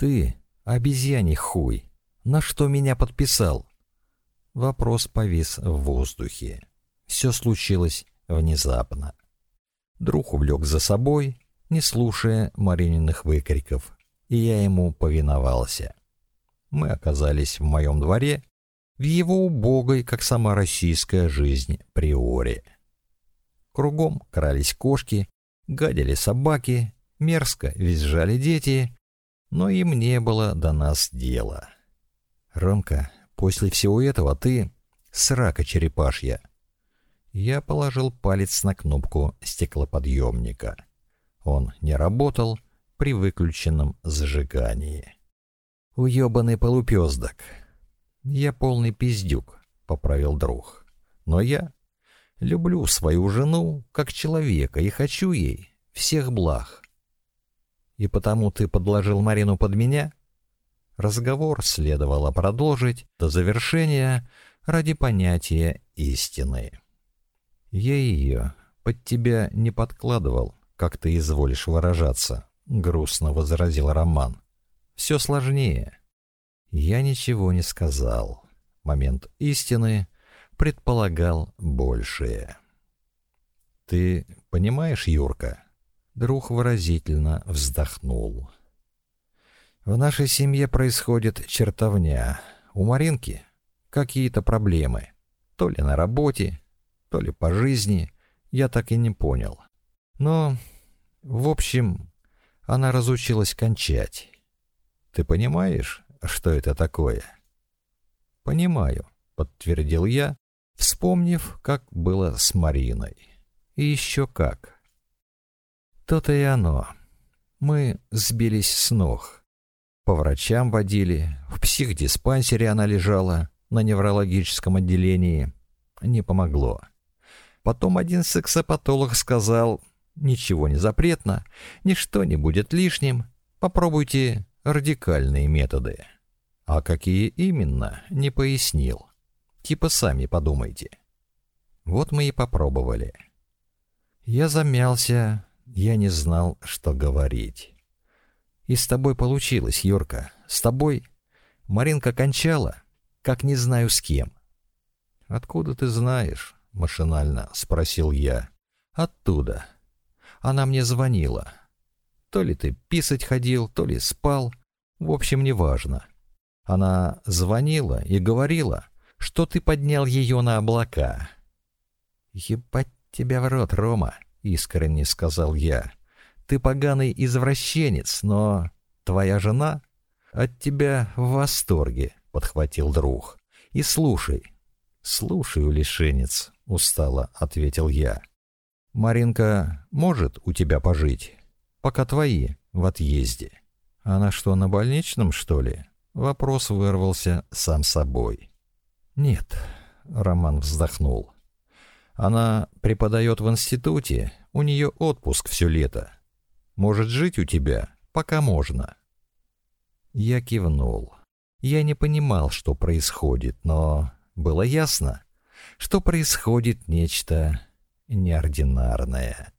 «Ты, обезьяний хуй, на что меня подписал?» Вопрос повис в воздухе. Все случилось внезапно. Друг увлек за собой, не слушая Марининых выкриков, и я ему повиновался. Мы оказались в моем дворе, в его убогой, как сама российская жизнь, приоре. Кругом крались кошки, гадили собаки, мерзко визжали дети, но им не было до нас дела. «Ромка, после всего этого ты срака черепашья». Я положил палец на кнопку стеклоподъемника. Он не работал при выключенном зажигании. «Уебаный полупездок!» «Я полный пиздюк», — поправил друг. «Но я люблю свою жену как человека и хочу ей всех благ. И потому ты подложил Марину под меня?» Разговор следовало продолжить до завершения ради понятия истины. «Я ее под тебя не подкладывал, как ты изволишь выражаться», — грустно возразил Роман. «Все сложнее». Я ничего не сказал. Момент истины предполагал большее. «Ты понимаешь, Юрка?» Друг выразительно вздохнул. «В нашей семье происходит чертовня. У Маринки какие-то проблемы. То ли на работе, то ли по жизни, я так и не понял. Но, в общем, она разучилась кончать. Ты понимаешь, что это такое?» «Понимаю», — подтвердил я, вспомнив, как было с Мариной. «И еще как». То-то и оно. Мы сбились с ног. По врачам водили, в психдиспансере она лежала, на неврологическом отделении. Не помогло. Потом один сексопатолог сказал, ничего не запретно, ничто не будет лишним, попробуйте радикальные методы. А какие именно, не пояснил. Типа сами подумайте. Вот мы и попробовали. Я замялся, я не знал, что говорить. И с тобой получилось, Юрка. С тобой Маринка кончала, как не знаю с кем. Откуда ты знаешь? — машинально спросил я. «Оттуда. Она мне звонила. То ли ты писать ходил, то ли спал. В общем, неважно. Она звонила и говорила, что ты поднял ее на облака». «Ебать тебя в рот, Рома!» — искренне сказал я. «Ты поганый извращенец, но твоя жена от тебя в восторге», — подхватил друг. «И слушай». «Слушаю, лишенец», — устало ответил я. «Маринка может у тебя пожить, пока твои в отъезде». «Она что, на больничном, что ли?» Вопрос вырвался сам собой. «Нет», — Роман вздохнул. «Она преподает в институте, у нее отпуск все лето. Может жить у тебя, пока можно». Я кивнул. Я не понимал, что происходит, но было ясно, что происходит нечто неординарное.